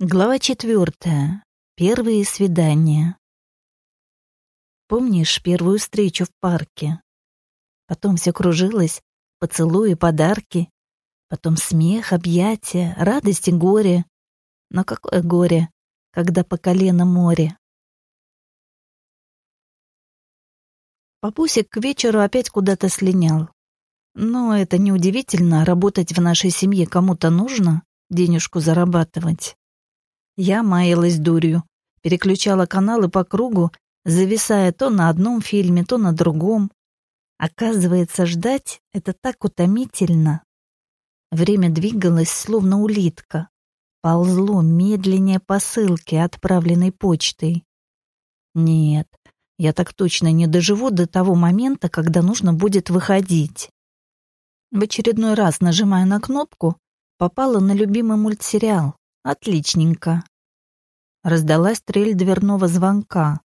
Глава четвертая. Первые свидания. Помнишь первую встречу в парке? Потом все кружилось, поцелуи, подарки, потом смех, объятия, радость и горе. Но какое горе, когда по колено море? Папусик к вечеру опять куда-то слинял. Но это неудивительно, работать в нашей семье кому-то нужно, денежку зарабатывать. Я маялась дурью, переключала каналы по кругу, зависая то на одном фильме, то на другом. Оказывается, ждать — это так утомительно. Время двигалось, словно улитка. Ползло медленнее посылки, отправленной почтой. Нет, я так точно не доживу до того момента, когда нужно будет выходить. В очередной раз, нажимая на кнопку, попала на любимый мультсериал. Отличненько. Раздалась трель дверного звонка.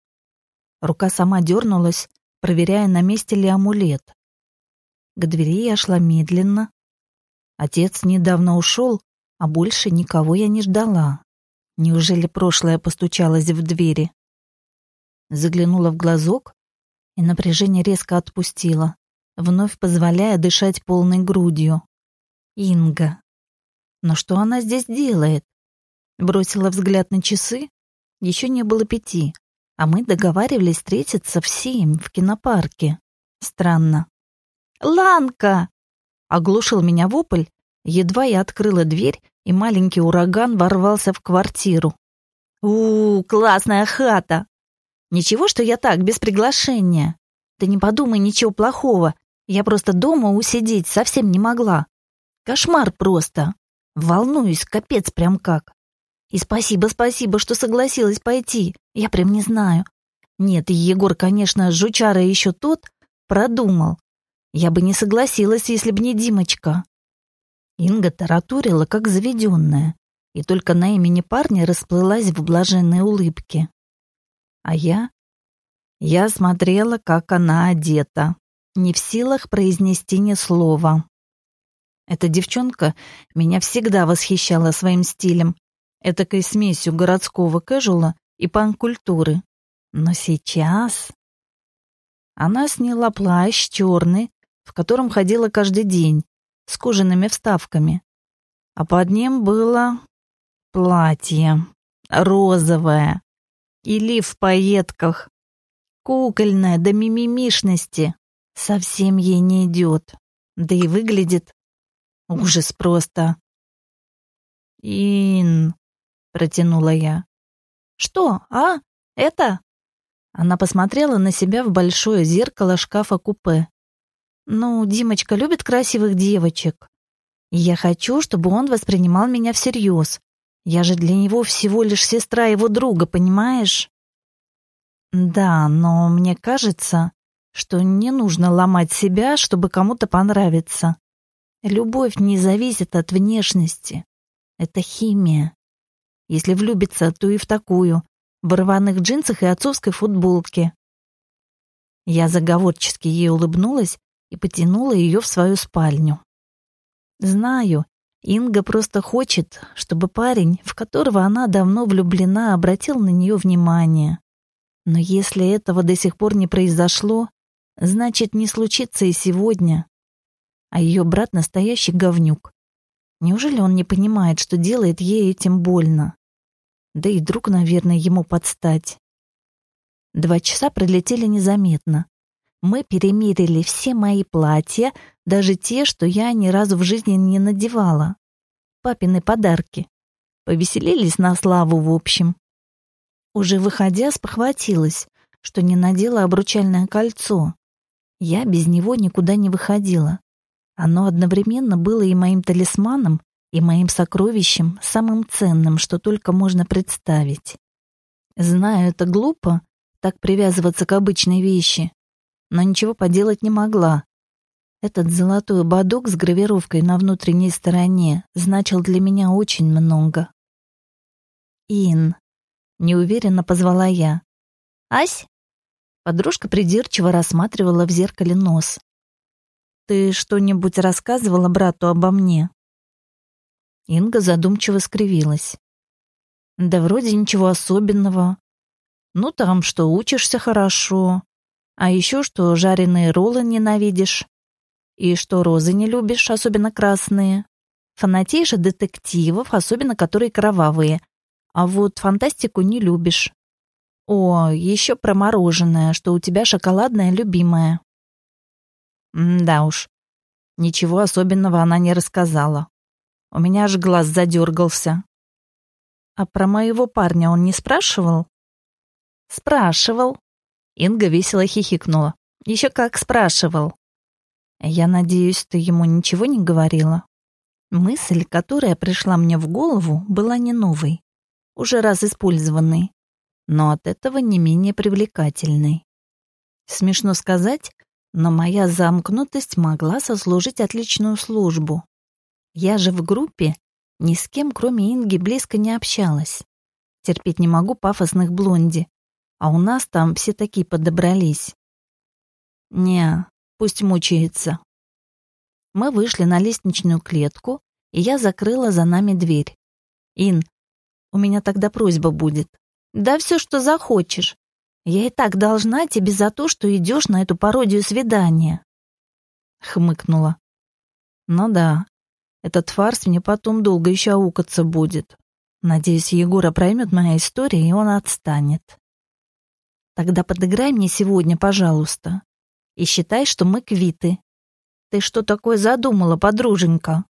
Рука сама дернулась, проверяя, на месте ли амулет. К двери я шла медленно. Отец недавно ушел, а больше никого я не ждала. Неужели прошлое постучалось в двери? Заглянула в глазок, и напряжение резко отпустило, вновь позволяя дышать полной грудью. Инга. Но что она здесь делает? Бросила взгляд на часы. Еще не было пяти, а мы договаривались встретиться в семь в кинопарке. Странно. «Ланка!» — оглушил меня вопль. Едва я открыла дверь, и маленький ураган ворвался в квартиру. у, -у классная хата! Ничего, что я так, без приглашения. Ты не подумай ничего плохого. Я просто дома усидеть совсем не могла. Кошмар просто. Волнуюсь, капец прям как. И спасибо, спасибо, что согласилась пойти. Я прям не знаю. Нет, Егор, конечно, жучара еще тот, продумал. Я бы не согласилась, если бы не Димочка. Инга таратурила, как заведенная, и только на имени парня расплылась в блаженной улыбке. А я? Я смотрела, как она одета, не в силах произнести ни слова. Эта девчонка меня всегда восхищала своим стилем, этакой смесью городского кэжула и панк-культуры. Но сейчас... Она сняла плащ черный, в котором ходила каждый день, с кожаными вставками. А под ним было платье, розовое, и лиф в пайетках, кукольное до мимимишности. Совсем ей не идет, да и выглядит ужас просто. «Ин, протянула я. «Что, а? Это?» Она посмотрела на себя в большое зеркало шкафа-купе. «Ну, Димочка любит красивых девочек. я хочу, чтобы он воспринимал меня всерьез. Я же для него всего лишь сестра его друга, понимаешь?» «Да, но мне кажется, что не нужно ломать себя, чтобы кому-то понравиться. Любовь не зависит от внешности. Это химия. Если влюбиться, то и в такую, в рваных джинсах и отцовской футболке. Я заговорчески ей улыбнулась и потянула ее в свою спальню. Знаю, Инга просто хочет, чтобы парень, в которого она давно влюблена, обратил на нее внимание. Но если этого до сих пор не произошло, значит, не случится и сегодня. А ее брат настоящий говнюк. Неужели он не понимает, что делает ей этим больно? Да и друг, наверное, ему подстать. Два часа пролетели незаметно. Мы перемерили все мои платья, даже те, что я ни разу в жизни не надевала. Папины подарки. Повеселились на славу в общем. Уже выходя, спохватилась, что не надела обручальное кольцо. Я без него никуда не выходила. Оно одновременно было и моим талисманом, и моим сокровищем самым ценным, что только можно представить. Знаю, это глупо, так привязываться к обычной вещи, но ничего поделать не могла. Этот золотой ободок с гравировкой на внутренней стороне значил для меня очень много. «Ин», — неуверенно позвала я. «Ась?» Подружка придирчиво рассматривала в зеркале нос. «Ты что-нибудь рассказывала брату обо мне?» Инга задумчиво скривилась. Да вроде ничего особенного. Ну там, что учишься хорошо. А еще что жареные роллы ненавидишь. И что розы не любишь, особенно красные. Фанатеешь от детективов, особенно которые кровавые. А вот фантастику не любишь. О, еще про мороженое, что у тебя шоколадное любимое. М да уж. Ничего особенного она не рассказала. У меня аж глаз задергался. А про моего парня он не спрашивал? Спрашивал. Инга весело хихикнула. Еще как спрашивал. Я надеюсь, ты ему ничего не говорила? Мысль, которая пришла мне в голову, была не новой, уже раз использованной, но от этого не менее привлекательной. Смешно сказать, но моя замкнутость могла сослужить отличную службу. Я же в группе ни с кем, кроме Инги, близко не общалась. Терпеть не могу пафосных блонди, а у нас там все такие подобрались. Не, пусть мучается. Мы вышли на лестничную клетку, и я закрыла за нами дверь. «Ин, у меня тогда просьба будет». «Да все, что захочешь. Я и так должна тебе за то, что идешь на эту пародию свидания». Хмыкнула. «Ну да, этот фарс мне потом долго еще аукаться будет. Надеюсь, Егора проймет моя история, и он отстанет. Тогда подыграй мне сегодня, пожалуйста, и считай, что мы квиты. Ты что такое задумала, подруженька?»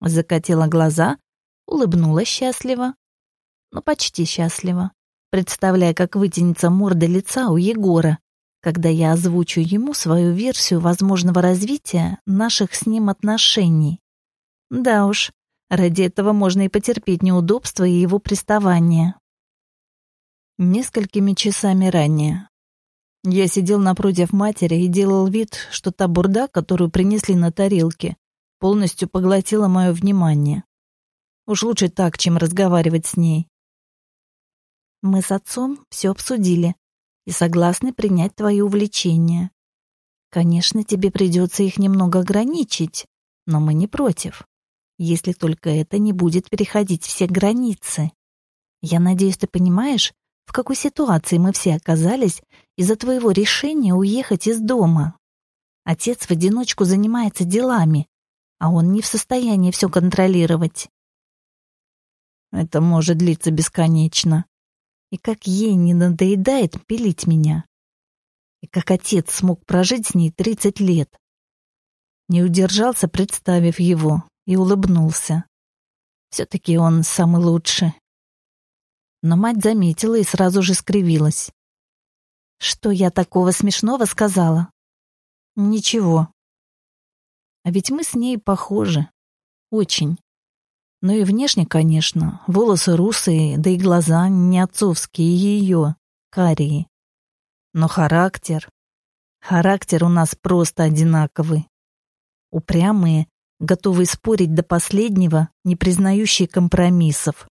Закатила глаза, улыбнулась счастливо. Ну, почти счастливо, представляя, как вытянется морда лица у Егора, когда я озвучу ему свою версию возможного развития наших с ним отношений. Да уж, ради этого можно и потерпеть неудобства и его приставания. Несколькими часами ранее. Я сидел напротив матери и делал вид, что та бурда, которую принесли на тарелке, полностью поглотила мое внимание. Уж лучше так, чем разговаривать с ней. Мы с отцом все обсудили, и согласны принять твои увлечения. Конечно, тебе придется их немного ограничить, но мы не против, если только это не будет переходить все границы. Я надеюсь, ты понимаешь, в какой ситуации мы все оказались из-за твоего решения уехать из дома. Отец в одиночку занимается делами, а он не в состоянии все контролировать. Это может длиться бесконечно и как ей не надоедает пилить меня. И как отец смог прожить с ней тридцать лет. Не удержался, представив его, и улыбнулся. Все-таки он самый лучший. Но мать заметила и сразу же скривилась. Что я такого смешного сказала? Ничего. А ведь мы с ней похожи. Очень. Ну и внешне, конечно, волосы русые, да и глаза не отцовские ее, карие. Но характер... Характер у нас просто одинаковый. Упрямые, готовые спорить до последнего, не признающие компромиссов.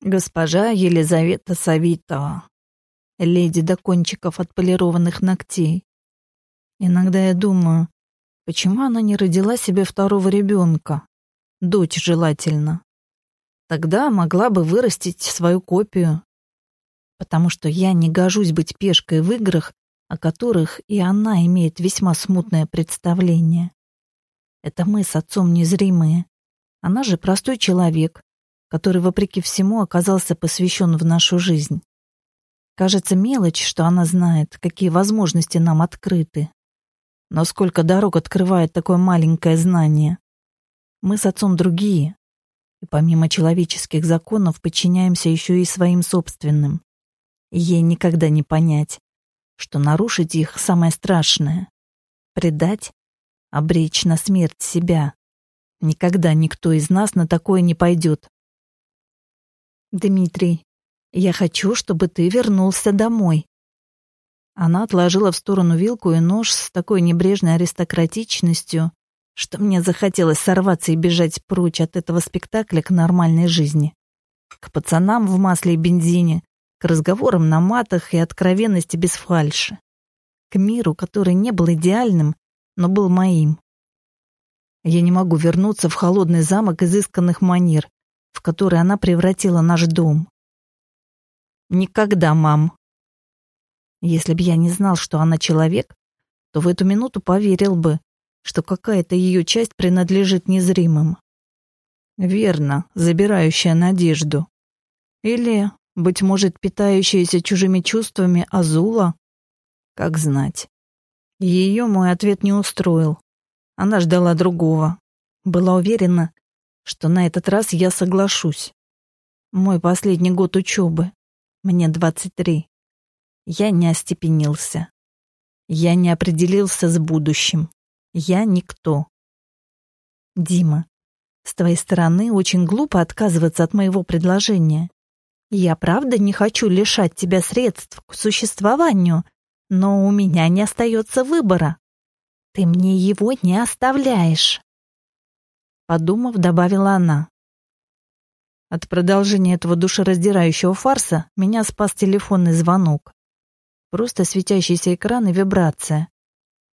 Госпожа Елизавета Савитова. Леди до кончиков отполированных ногтей. Иногда я думаю, почему она не родила себе второго ребенка? Дочь желательно. Тогда могла бы вырастить свою копию. Потому что я не гожусь быть пешкой в играх, о которых и она имеет весьма смутное представление. Это мы с отцом незримые. Она же простой человек, который, вопреки всему, оказался посвящен в нашу жизнь. Кажется, мелочь, что она знает, какие возможности нам открыты. Но сколько дорог открывает такое маленькое знание. Мы с отцом другие, и помимо человеческих законов подчиняемся еще и своим собственным. ей никогда не понять, что нарушить их самое страшное. Предать, обречь на смерть себя. Никогда никто из нас на такое не пойдет. Дмитрий, я хочу, чтобы ты вернулся домой. Она отложила в сторону вилку и нож с такой небрежной аристократичностью, что мне захотелось сорваться и бежать прочь от этого спектакля к нормальной жизни. К пацанам в масле и бензине, к разговорам на матах и откровенности без фальши. К миру, который не был идеальным, но был моим. Я не могу вернуться в холодный замок изысканных манер, в который она превратила наш дом. Никогда, мам. Если бы я не знал, что она человек, то в эту минуту поверил бы, что какая-то ее часть принадлежит незримым. Верно, забирающая надежду. Или, быть может, питающаяся чужими чувствами Азула? Как знать. Ее мой ответ не устроил. Она ждала другого. Была уверена, что на этот раз я соглашусь. Мой последний год учебы. Мне 23. Я не остепенился. Я не определился с будущим. Я никто. Дима, с твоей стороны очень глупо отказываться от моего предложения. Я правда не хочу лишать тебя средств к существованию, но у меня не остается выбора. Ты мне его не оставляешь. Подумав, добавила она. От продолжения этого душераздирающего фарса меня спас телефонный звонок. Просто светящийся экран и вибрация.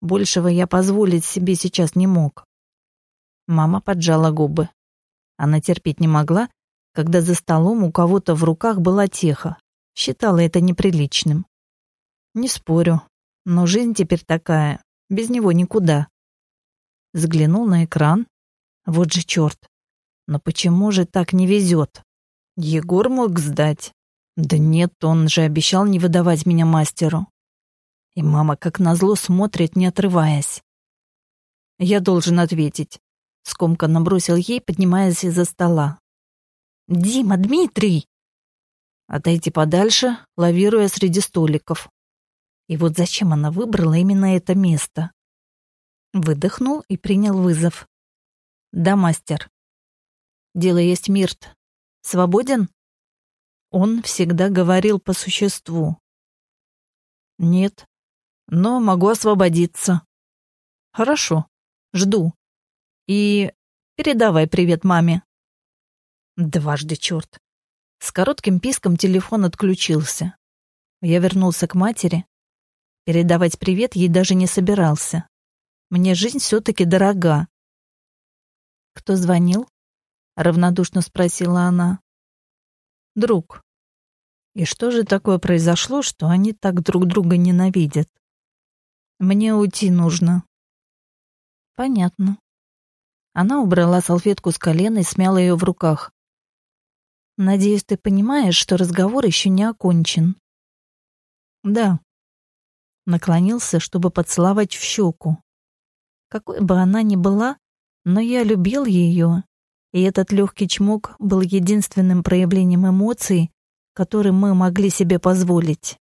Большего я позволить себе сейчас не мог. Мама поджала губы. Она терпеть не могла, когда за столом у кого-то в руках была теха. Считала это неприличным. Не спорю, но жизнь теперь такая, без него никуда. Взглянул на экран. Вот же черт. Но почему же так не везет? Егор мог сдать. Да нет, он же обещал не выдавать меня мастеру. И мама, как назло, смотрит, не отрываясь. Я должен ответить. Скомканно бросил ей, поднимаясь из-за стола. «Дима, Дмитрий!» Отойти подальше, лавируя среди столиков. И вот зачем она выбрала именно это место? Выдохнул и принял вызов. «Да, мастер», Дело есть Мирт. Свободен? Он всегда говорил по существу. Нет, но могу освободиться. Хорошо, жду. И передавай привет маме. Дважды черт. С коротким писком телефон отключился. Я вернулся к матери. Передавать привет ей даже не собирался. Мне жизнь все-таки дорога. Кто звонил? равнодушно спросила она. Друг. И что же такое произошло, что они так друг друга ненавидят? Мне уйти нужно. Понятно. Она убрала салфетку с колена и смяла ее в руках. Надеюсь, ты понимаешь, что разговор еще не окончен. Да. Наклонился, чтобы поцеловать в щеку. Какой бы она ни была, но я любил ее и этот легкий чмок был единственным проявлением эмоций, который мы могли себе позволить.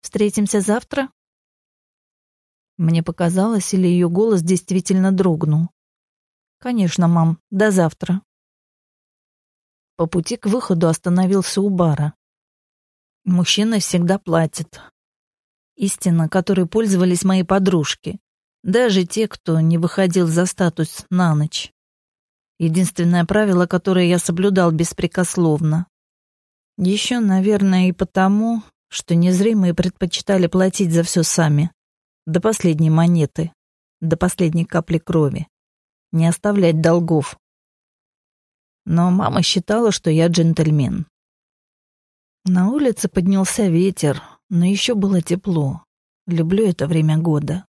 «Встретимся завтра?» Мне показалось, или ее голос действительно дрогнул. «Конечно, мам, до завтра». По пути к выходу остановился у бара. Мужчина всегда платит. Истина, которой пользовались мои подружки, даже те, кто не выходил за статус на ночь. Единственное правило, которое я соблюдал беспрекословно. Еще, наверное, и потому, что незримые предпочитали платить за все сами. До последней монеты, до последней капли крови. Не оставлять долгов. Но мама считала, что я джентльмен. На улице поднялся ветер, но еще было тепло. Люблю это время года.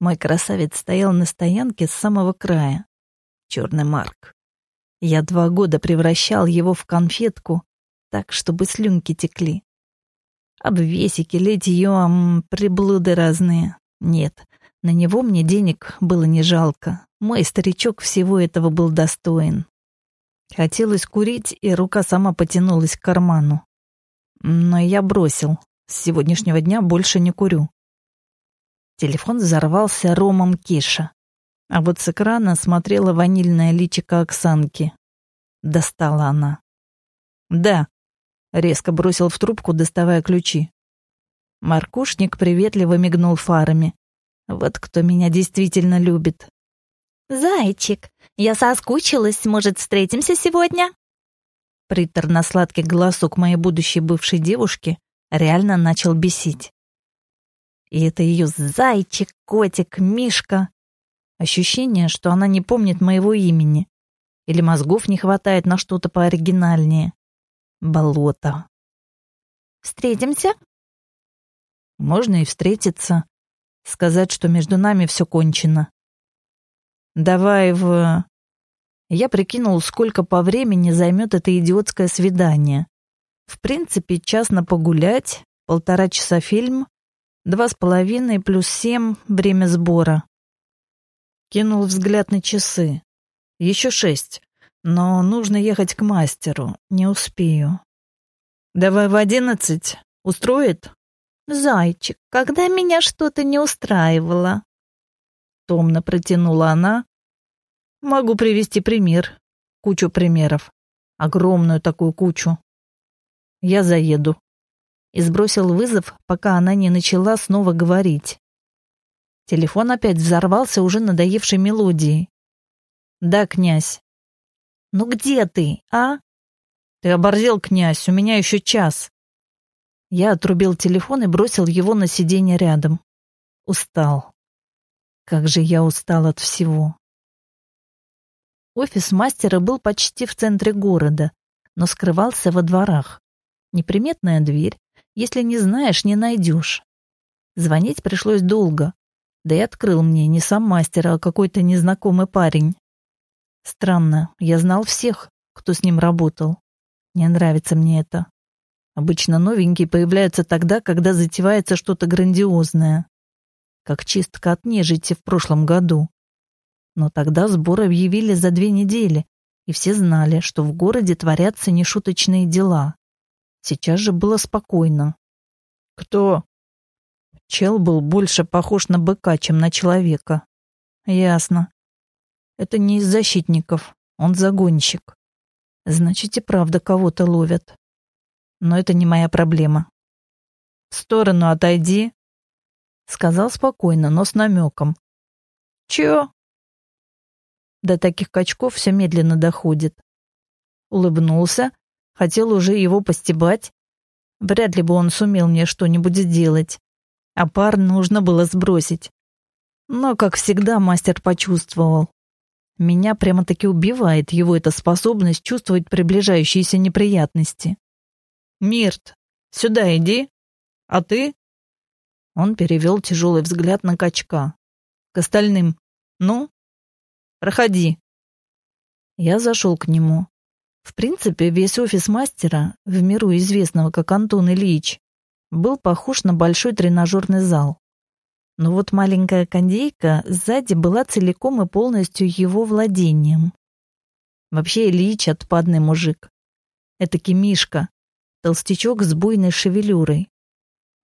Мой красавец стоял на стоянке с самого края, черный Марк. Я два года превращал его в конфетку, так, чтобы слюнки текли. Обвесики, литьем, приблуды разные. Нет, на него мне денег было не жалко. Мой старичок всего этого был достоин. Хотелось курить, и рука сама потянулась к карману. Но я бросил. С сегодняшнего дня больше не курю. Телефон взорвался ромом Киша. А вот с экрана смотрела ванильное личико Оксанки. Достала она. «Да», — резко бросил в трубку, доставая ключи. Маркушник приветливо мигнул фарами. «Вот кто меня действительно любит». «Зайчик, я соскучилась, может, встретимся сегодня?» Приторно-сладкий голосок моей будущей бывшей девушки реально начал бесить. И это ее зайчик, котик, мишка Ощущение, что она не помнит моего имени. Или мозгов не хватает на что-то пооригинальнее. Болото. Встретимся? Можно и встретиться. Сказать, что между нами все кончено. Давай в... Я прикинул, сколько по времени займет это идиотское свидание. В принципе, час на погулять, полтора часа фильм, два с половиной плюс семь — время сбора. Кинул взгляд на часы. Еще шесть, но нужно ехать к мастеру, не успею. Давай в одиннадцать. Устроит? Зайчик, когда меня что-то не устраивало. Томно протянула она. Могу привести пример. Кучу примеров. Огромную такую кучу. Я заеду. И сбросил вызов, пока она не начала снова говорить. Телефон опять взорвался уже надоевшей мелодией. «Да, князь». «Ну где ты, а?» «Ты оборзел, князь, у меня еще час». Я отрубил телефон и бросил его на сиденье рядом. Устал. Как же я устал от всего. Офис мастера был почти в центре города, но скрывался во дворах. Неприметная дверь, если не знаешь, не найдешь. Звонить пришлось долго, да и открыл мне не сам мастер, а какой-то незнакомый парень. Странно, я знал всех, кто с ним работал. Не нравится мне это. Обычно новенькие появляются тогда, когда затевается что-то грандиозное. Как чистка от нежити в прошлом году. Но тогда сбор объявили за две недели, и все знали, что в городе творятся нешуточные дела. Сейчас же было спокойно. «Кто?» Чел был больше похож на быка, чем на человека. Ясно. Это не из защитников, он загонщик. Значит, и правда кого-то ловят. Но это не моя проблема. В сторону отойди, сказал спокойно, но с намеком. Чё? До таких качков все медленно доходит. Улыбнулся, хотел уже его постебать. Вряд ли бы он сумел мне что-нибудь сделать а пар нужно было сбросить. Но, как всегда, мастер почувствовал. Меня прямо-таки убивает его эта способность чувствовать приближающиеся неприятности. «Мирт, сюда иди. А ты?» Он перевел тяжелый взгляд на качка. К остальным. «Ну? Проходи». Я зашел к нему. В принципе, весь офис мастера, в миру известного как Антон Ильич, был похож на большой тренажерный зал. Но вот маленькая кондейка сзади была целиком и полностью его владением. Вообще Ильич отпадный мужик. Это Мишка, толстячок с буйной шевелюрой.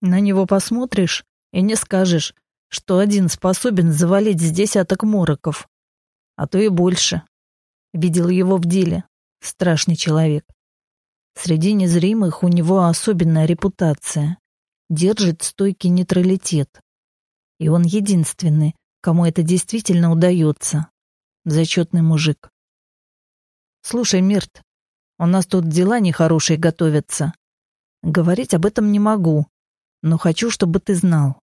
На него посмотришь и не скажешь, что один способен завалить с десяток мороков. А то и больше. Видел его в деле. Страшный человек. Среди незримых у него особенная репутация. Держит стойкий нейтралитет. И он единственный, кому это действительно удается. Зачетный мужик. Слушай, Мирт, у нас тут дела нехорошие готовятся. Говорить об этом не могу, но хочу, чтобы ты знал.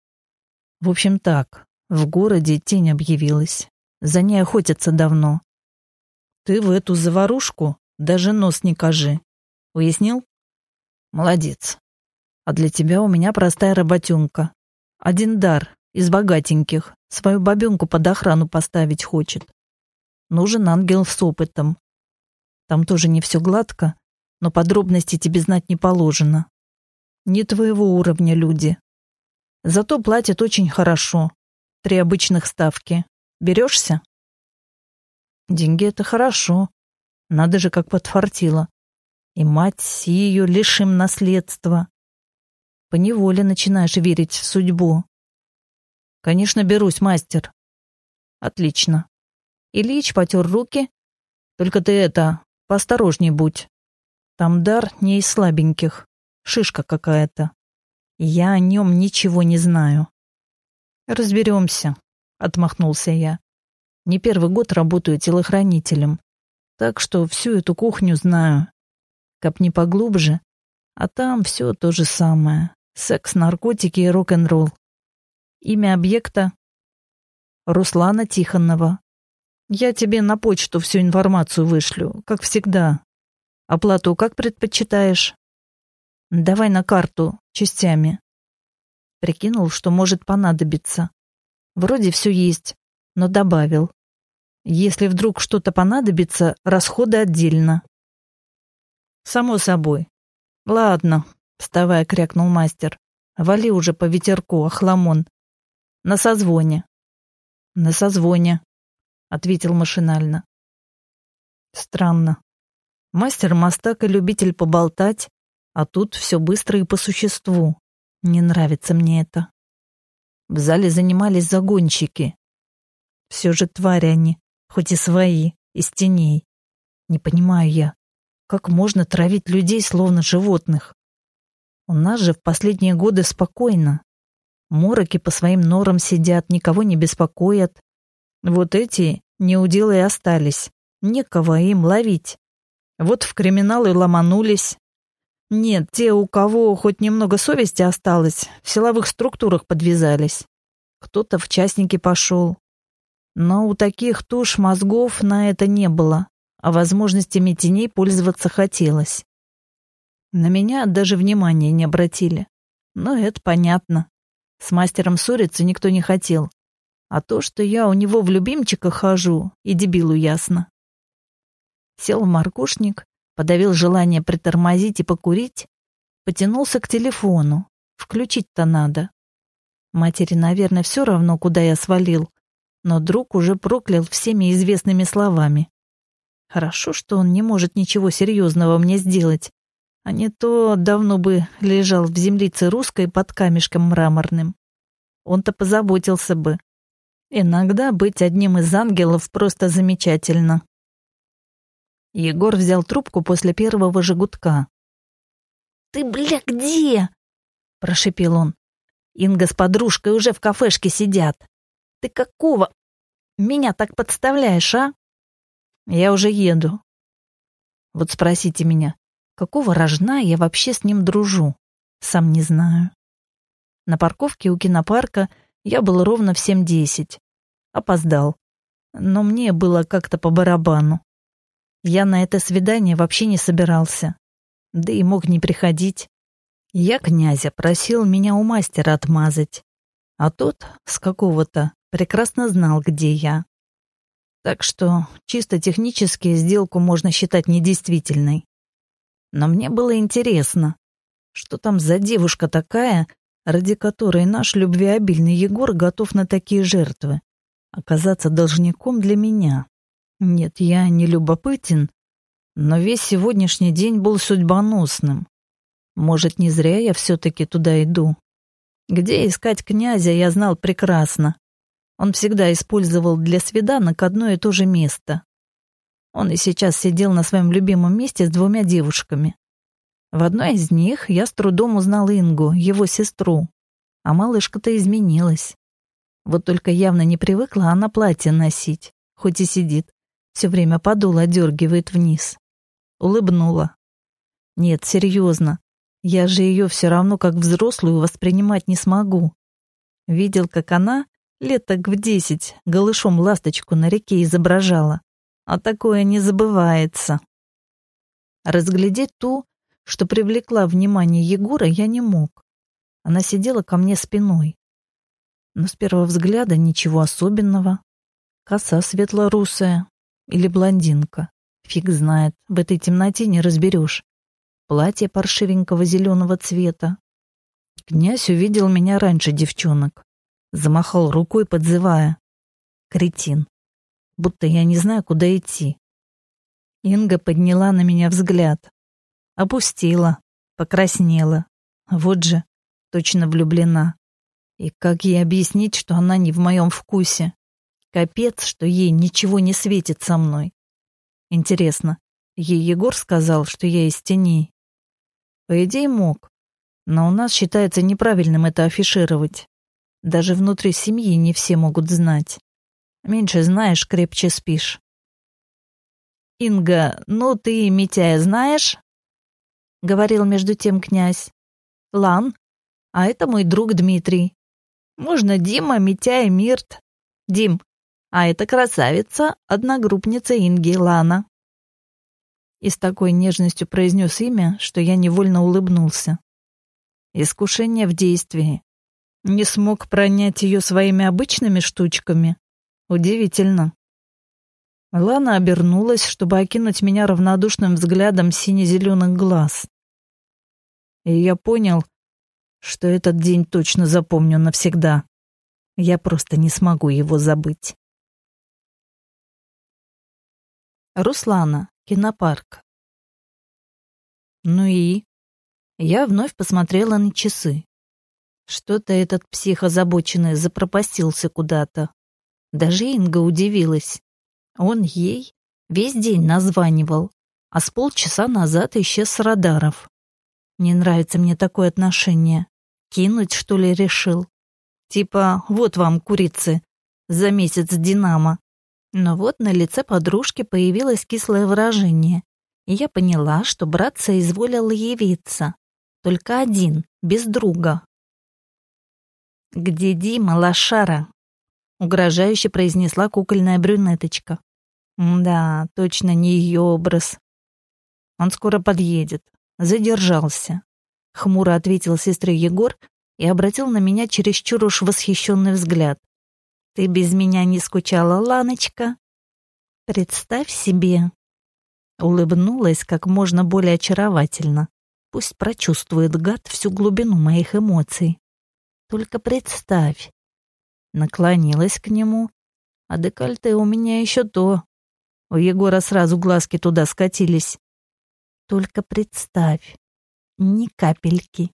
В общем так, в городе тень объявилась. За ней охотятся давно. Ты в эту заварушку даже нос не кажи. Уяснил? Молодец. А для тебя у меня простая работенка. Один дар из богатеньких. Свою бабенку под охрану поставить хочет. Нужен ангел с опытом. Там тоже не все гладко, но подробностей тебе знать не положено. Не твоего уровня люди. Зато платят очень хорошо. Три обычных ставки. Берешься? Деньги — это хорошо. Надо же, как подфартило и мать ее лишим наследства. Поневоле начинаешь верить в судьбу. Конечно, берусь, мастер. Отлично. Ильич потер руки. Только ты это, поосторожней будь. Там дар не из слабеньких. Шишка какая-то. Я о нем ничего не знаю. Разберемся, отмахнулся я. Не первый год работаю телохранителем, так что всю эту кухню знаю. Копни поглубже, а там все то же самое. Секс, наркотики и рок-н-ролл. Имя объекта — Руслана Тихонова. Я тебе на почту всю информацию вышлю, как всегда. Оплату как предпочитаешь? Давай на карту, частями. Прикинул, что может понадобиться. Вроде все есть, но добавил. Если вдруг что-то понадобится, расходы отдельно. Само собой. Ладно, вставая, крякнул мастер. Вали уже по ветерку, охламон. На созвоне. На созвоне, ответил машинально. Странно. Мастер мастак и любитель поболтать, а тут все быстро и по существу. Не нравится мне это. В зале занимались загонщики. Все же твари они, хоть и свои, из теней. Не понимаю я, как можно травить людей, словно животных. У нас же в последние годы спокойно. Мороки по своим норам сидят, никого не беспокоят. Вот эти неуделы и остались. Некого им ловить. Вот в криминалы ломанулись. Нет, те, у кого хоть немного совести осталось, в силовых структурах подвязались. Кто-то в частники пошел. Но у таких туш мозгов на это не было, а возможностями теней пользоваться хотелось. На меня даже внимания не обратили. Но это понятно. С мастером ссориться никто не хотел. А то, что я у него в любимчиках хожу, и дебилу ясно. Сел в маркушник, подавил желание притормозить и покурить, потянулся к телефону. Включить-то надо. Матери, наверное, все равно, куда я свалил, но друг уже проклял всеми известными словами. Хорошо, что он не может ничего серьезного мне сделать, а не то давно бы лежал в землице русской под камешком мраморным. Он-то позаботился бы. Иногда быть одним из ангелов просто замечательно. Егор взял трубку после первого жигутка. «Ты, бля, где?» — прошипел он. «Инга с подружкой уже в кафешке сидят. Ты какого? Меня так подставляешь, а?» «Я уже еду». Вот спросите меня, Какого рожна я вообще с ним дружу? Сам не знаю. На парковке у кинопарка я был ровно в 7.10. Опоздал. Но мне было как-то по барабану. Я на это свидание вообще не собирался. Да и мог не приходить. Я князя просил меня у мастера отмазать. А тот с какого-то прекрасно знал, где я. Так что чисто технически сделку можно считать недействительной. Но мне было интересно, что там за девушка такая, ради которой наш любвеобильный Егор готов на такие жертвы. Оказаться должником для меня. Нет, я не любопытен, но весь сегодняшний день был судьбоносным. Может, не зря я все-таки туда иду. Где искать князя, я знал прекрасно. Он всегда использовал для свиданок одно и то же место. Он и сейчас сидел на своем любимом месте с двумя девушками. В одной из них я с трудом узнал Ингу, его сестру. А малышка-то изменилась. Вот только явно не привыкла она платье носить, хоть и сидит. Все время подол одергивает вниз. Улыбнула. Нет, серьезно. Я же ее все равно как взрослую воспринимать не смогу. Видел, как она лет так в десять голышом ласточку на реке изображала а такое не забывается. Разглядеть ту, что привлекла внимание Егора, я не мог. Она сидела ко мне спиной. Но с первого взгляда ничего особенного. Коса светло-русая или блондинка. Фиг знает, в этой темноте не разберешь. Платье паршивенького зеленого цвета. Князь увидел меня раньше девчонок. Замахал рукой, подзывая. Кретин будто я не знаю, куда идти. Инга подняла на меня взгляд. Опустила, покраснела. Вот же, точно влюблена. И как ей объяснить, что она не в моем вкусе? Капец, что ей ничего не светит со мной. Интересно, ей Егор сказал, что я из теней? По идее, мог. Но у нас считается неправильным это афишировать. Даже внутри семьи не все могут знать. Меньше знаешь, крепче спишь. «Инга, ну ты Митяя знаешь?» — говорил между тем князь. «Лан, а это мой друг Дмитрий. Можно Дима, Митяя, Мирт. Дим, а это красавица, одногруппница Инги Лана. И с такой нежностью произнес имя, что я невольно улыбнулся. Искушение в действии. Не смог пронять ее своими обычными штучками. Удивительно. Лана обернулась, чтобы окинуть меня равнодушным взглядом сине-зеленых глаз. И я понял, что этот день точно запомню навсегда. Я просто не смогу его забыть. Руслана, кинопарк. Ну и? Я вновь посмотрела на часы. Что-то этот псих озабоченный запропастился куда-то. Даже Инга удивилась. Он ей весь день названивал, а с полчаса назад исчез с радаров. Не нравится мне такое отношение. Кинуть, что ли, решил? Типа, вот вам, курицы, за месяц Динамо. Но вот на лице подружки появилось кислое выражение, и я поняла, что брат соизволил явиться. Только один, без друга. «Где Дима, лошара?» — угрожающе произнесла кукольная брюнеточка. Да, точно не ее образ. Он скоро подъедет. Задержался. Хмуро ответил сестре Егор и обратил на меня чересчур уж восхищенный взгляд. Ты без меня не скучала, Ланочка? Представь себе. Улыбнулась как можно более очаровательно. Пусть прочувствует гад всю глубину моих эмоций. Только представь. Наклонилась к нему, а декольте у меня еще то, у Егора сразу глазки туда скатились. Только представь, ни капельки.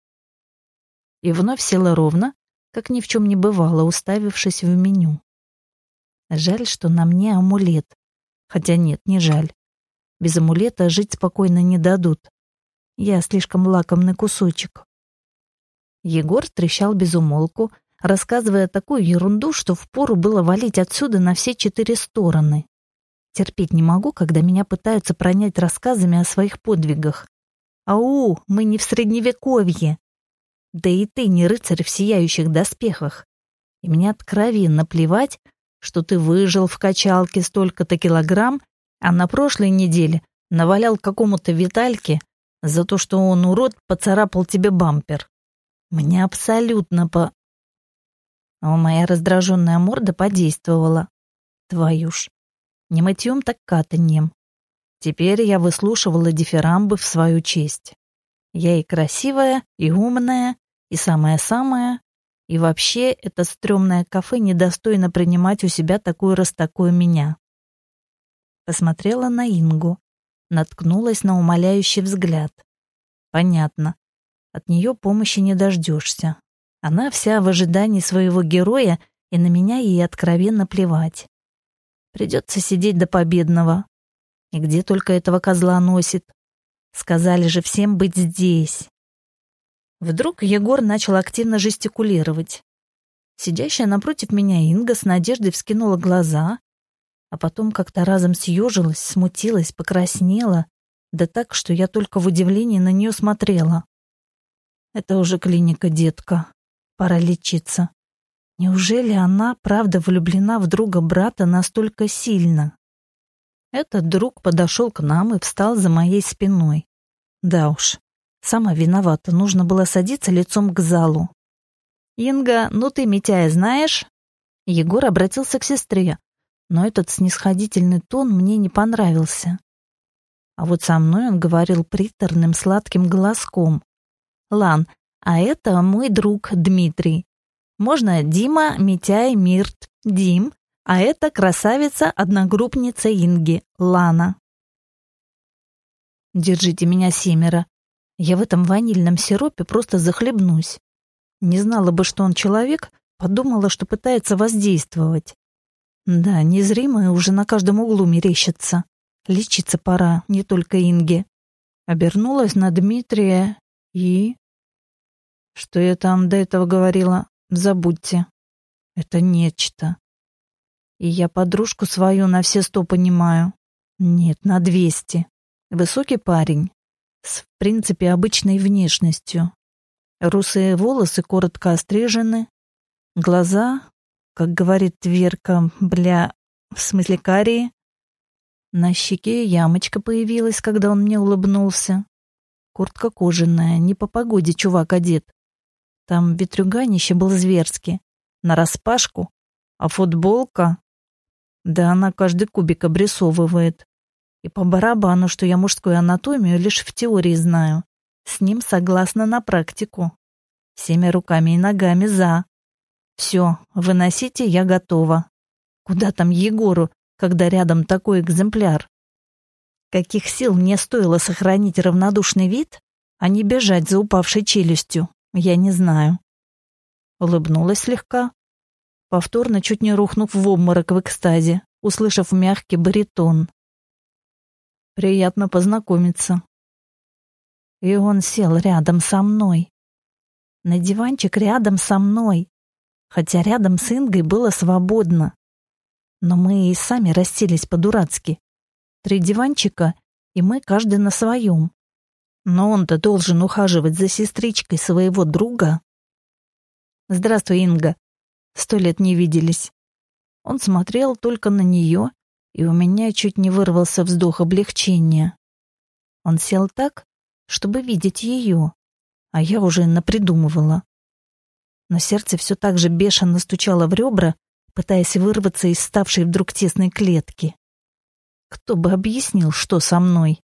И вновь села ровно, как ни в чем не бывало, уставившись в меню. Жаль, что на мне амулет. Хотя нет, не жаль. Без амулета жить спокойно не дадут. Я слишком лакомный кусочек. Егор трещал без умолку, рассказывая такую ерунду, что впору было валить отсюда на все четыре стороны. Терпеть не могу, когда меня пытаются пронять рассказами о своих подвигах. Ау, мы не в средневековье. Да и ты не рыцарь в сияющих доспехах. И мне откровенно плевать, что ты выжил в качалке столько-то килограмм, а на прошлой неделе навалял какому-то Витальке за то, что он, урод, поцарапал тебе бампер. Мне абсолютно по... А моя раздраженная морда подействовала. Твою ж. Не мытьем, так катаньем. Теперь я выслушивала дифирамбы в свою честь. Я и красивая, и умная, и самая-самая, и вообще это стрёмное кафе недостойно принимать у себя такую раз такую меня. Посмотрела на Ингу, наткнулась на умоляющий взгляд. Понятно, от нее помощи не дождешься. Она вся в ожидании своего героя, и на меня ей откровенно плевать. Придется сидеть до победного. И где только этого козла носит. Сказали же всем быть здесь. Вдруг Егор начал активно жестикулировать. Сидящая напротив меня Инга с надеждой вскинула глаза, а потом как-то разом съежилась, смутилась, покраснела, да так, что я только в удивлении на нее смотрела. Это уже клиника, детка. Пора лечиться. Неужели она, правда, влюблена в друга брата настолько сильно? Этот друг подошел к нам и встал за моей спиной. Да уж, сама виновата, нужно было садиться лицом к залу. «Инга, ну ты, Митяя, знаешь?» Егор обратился к сестре, но этот снисходительный тон мне не понравился. А вот со мной он говорил приторным сладким голоском. «Лан, а это мой друг Дмитрий. Можно Дима, Митяй, Мирт, Дим, а это красавица-одногруппница Инги, Лана. Держите меня семеро. Я в этом ванильном сиропе просто захлебнусь. Не знала бы, что он человек, подумала, что пытается воздействовать. Да, незримые уже на каждом углу мерещатся. Лечиться пора, не только Инге. Обернулась на Дмитрия и... Что я там до этого говорила? Забудьте. Это нечто. И я подружку свою на все сто понимаю. Нет, на двести. Высокий парень. С, в принципе, обычной внешностью. Русые волосы коротко острижены. Глаза, как говорит Верка, бля, В смысле карие? На щеке ямочка появилась, когда он мне улыбнулся. Куртка кожаная, не по погоде чувак одет. Там ветрюганище был зверски, нараспашку, а футболка... Да она каждый кубик обрисовывает. И по барабану, что я мужскую анатомию лишь в теории знаю. С ним согласна на практику. Всеми руками и ногами за. Все, выносите, я готова. Куда там Егору, когда рядом такой экземпляр? Каких сил мне стоило сохранить равнодушный вид, а не бежать за упавшей челюстью, я не знаю. Улыбнулась слегка, повторно чуть не рухнув в обморок в экстазе, услышав мягкий баритон. Приятно познакомиться. И он сел рядом со мной. На диванчик рядом со мной, хотя рядом с Ингой было свободно. Но мы и сами расселись по-дурацки. Три диванчика, и мы каждый на своем. Но он-то должен ухаживать за сестричкой своего друга. «Здравствуй, Инга. Сто лет не виделись». Он смотрел только на нее, и у меня чуть не вырвался вздох облегчения. Он сел так, чтобы видеть ее, а я уже напридумывала. Но сердце все так же бешено стучало в ребра, пытаясь вырваться из ставшей вдруг тесной клетки. Кто бы объяснил, что со мной?